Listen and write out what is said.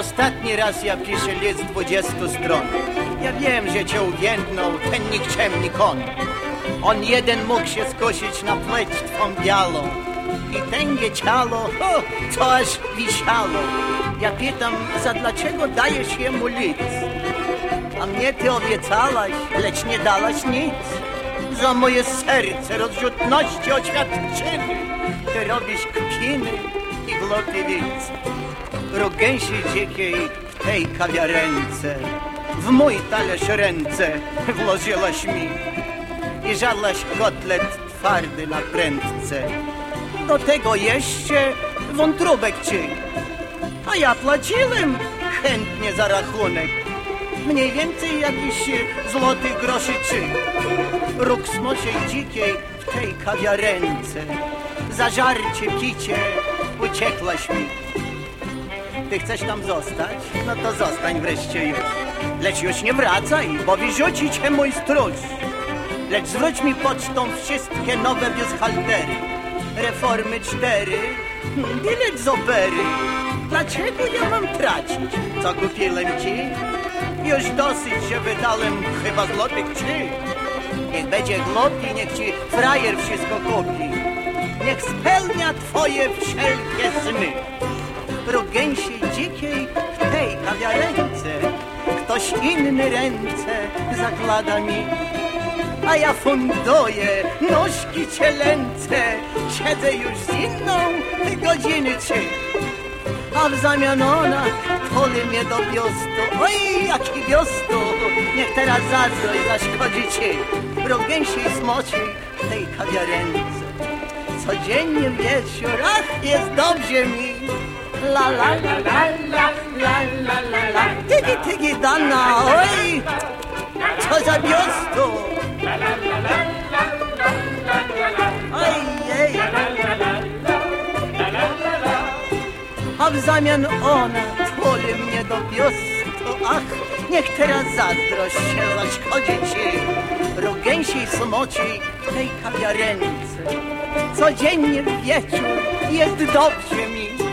Ostatni raz ja piszę list 20 stron. Ja wiem, że cię uwiędnął ten nikczemny kon. On jeden mógł się skusić na pleć twą białą. I tęgie ciało, o, to aż wisiało. Ja pytam, za dlaczego dajesz jemu list? A mnie ty obiecałaś, lecz nie dałaś nic. Za moje serce rozrzutności oświadczyny. Ty robisz kpiny i głupi widz. Rogęsi dzikiej w tej kawiarence. W mój talerz ręce włożyłaś mi i żadłaś kotlet twardy na prędce. Do tego jeszcze wątróbek ci. A ja płaciłem chętnie za rachunek. Mniej więcej jakiś złoty groszy czy. Róg smoczej dzikiej w tej kawiarence. Za żarcie picie uciekłaś mi. Ty chcesz tam zostać? No to zostań wreszcie już. Lecz już nie wracaj, bo wyrzuci cię mój stróż. Lecz zwróć mi pocztą wszystkie nowe biushaltery. Reformy cztery, bilet z opery. Dlaczego ja mam tracić? Co kupiłem ci? Już dosyć się wydałem, chyba złotych trzy. Niech będzie głupi, niech ci frajer wszystko kupi. Niech spełnia twoje wszelkie sny. Rogęsiej dzikiej w tej kawiarence. Ktoś inny ręce zakłada mi A ja funduję nóżki cielęce. Siedzę już z inną godziny trzy A w zamian ona tuli mnie do biustu Oj, jaki biustu Niech teraz zazdrość zaszkodzi ci. Rogęsiej smoczy w tej kawiarence. Codziennie wieczór, ach, jest dobrze mi La la la la la la la la Tygi tygi dana, oj Co za Ojej A w zamian ona tuli mnie do biustu Ach, niech teraz zazdrość się zaszkodzi ci. Rogęsiej smoci w tej kawiarence. Codziennie wieczór jest dobrze mi